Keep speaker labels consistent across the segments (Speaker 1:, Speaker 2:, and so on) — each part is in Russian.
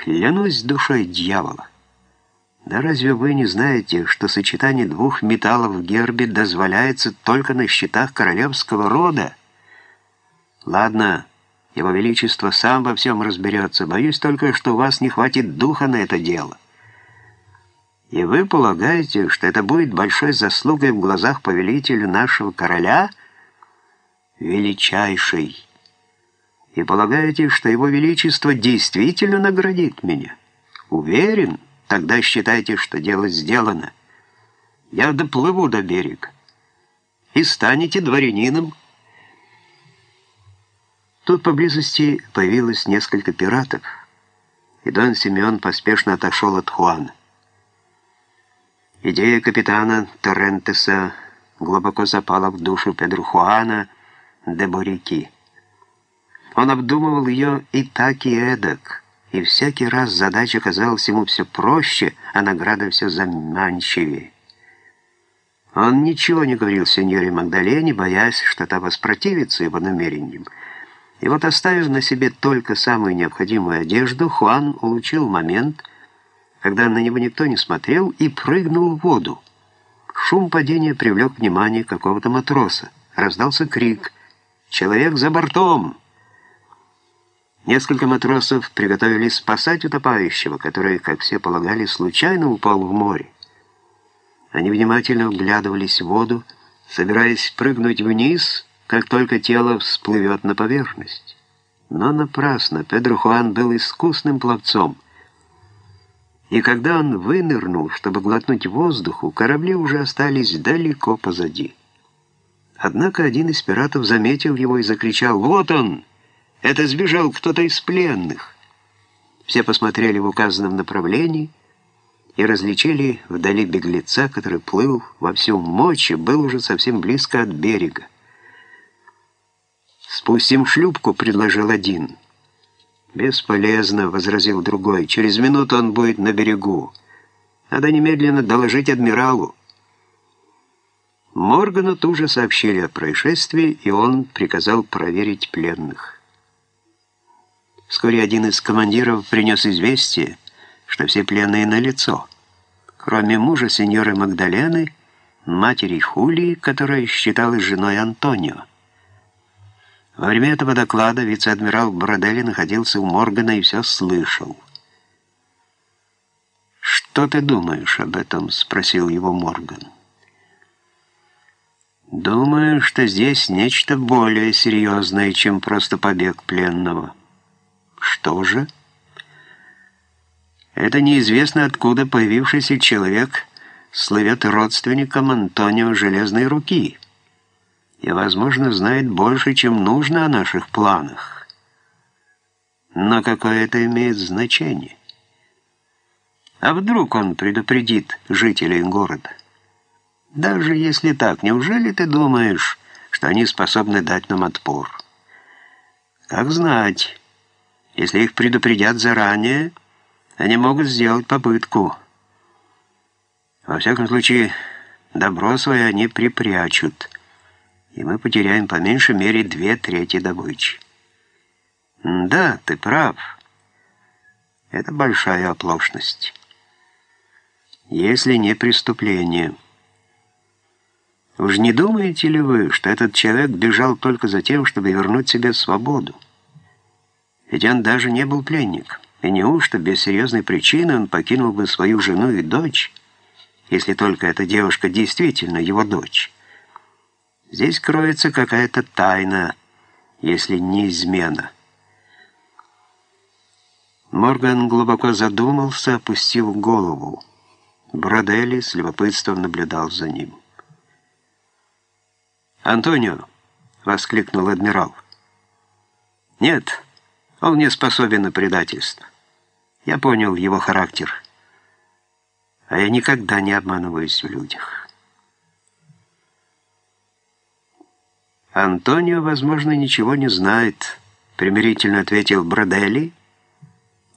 Speaker 1: Клянусь душой дьявола. Да разве вы не знаете, что сочетание двух металлов в гербе дозволяется только на счетах королевского рода? Ладно, его Величество сам во всем разберется. Боюсь только, что у вас не хватит духа на это дело. И вы полагаете, что это будет большой заслугой в глазах повелителя нашего короля? Величайший. И полагаете, что его величество действительно наградит меня? Уверен, тогда считайте, что дело сделано. Я доплыву до берега. И станете дворянином. Тут поблизости появилось несколько пиратов, и Дон Симеон поспешно отошел от Хуана. Идея капитана Торрентеса глубоко запала в душу Педро Хуана де Борики. Он обдумывал ее и так, и эдак, и всякий раз задача казалась ему все проще, а награда все заманчивее. Он ничего не говорил сеньоре Магдалене, боясь, что та воспротивится его намерениям. И вот оставив на себе только самую необходимую одежду, Хуан улучил момент, когда на него никто не смотрел, и прыгнул в воду. Шум падения привлек внимание какого-то матроса. Раздался крик «Человек за бортом!» Несколько матросов приготовились спасать утопающего, который, как все полагали, случайно упал в море. Они внимательно вглядывались в воду, собираясь прыгнуть вниз, как только тело всплывет на поверхность. Но напрасно Педро Хуан был искусным пловцом — и когда он вынырнул, чтобы глотнуть воздуху, корабли уже остались далеко позади. Однако один из пиратов заметил его и закричал «Вот он! Это сбежал кто-то из пленных!» Все посмотрели в указанном направлении и различили вдали беглеца, который плыл во всем мочи, был уже совсем близко от берега. «Спустим шлюпку», — предложил один — «Бесполезно», — возразил другой. «Через минуту он будет на берегу. Надо немедленно доложить адмиралу». Моргану тут же сообщили о происшествии, и он приказал проверить пленных. Вскоре один из командиров принес известие, что все пленные на лицо, кроме мужа сеньоры Магдалены, матери Хулии, которая считалась женой Антонио. Во время этого доклада вице-адмирал Бродели находился у Моргана и все слышал. «Что ты думаешь об этом?» — спросил его Морган. «Думаю, что здесь нечто более серьезное, чем просто побег пленного». «Что же?» «Это неизвестно откуда появившийся человек слывет родственником Антонио Железной Руки» и, возможно, знает больше, чем нужно о наших планах. Но какое это имеет значение? А вдруг он предупредит жителей города? Даже если так, неужели ты думаешь, что они способны дать нам отпор? Как знать, если их предупредят заранее, они могут сделать попытку. Во всяком случае, добро свое они припрячут – и мы потеряем по меньшей мере две трети добычи. Да, ты прав. Это большая оплошность. Если не преступление. Уж не думаете ли вы, что этот человек бежал только за тем, чтобы вернуть себе свободу? Ведь он даже не был пленником. И неужто без серьезной причины он покинул бы свою жену и дочь, если только эта девушка действительно его дочь? Здесь кроется какая-то тайна, если не измена. Морган глубоко задумался, опустил голову. Бродели с любопытством наблюдал за ним. «Антонио!» — воскликнул адмирал. «Нет, он не способен на предательство. Я понял его характер, а я никогда не обманываюсь в людях». «Антонио, возможно, ничего не знает», — примирительно ответил Броделли,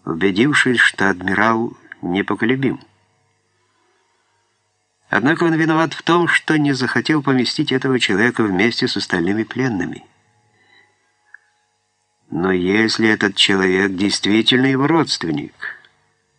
Speaker 1: убедившись, что адмирал непоколебим. Однако он виноват в том, что не захотел поместить этого человека вместе с остальными пленными. Но если этот человек действительно его родственник,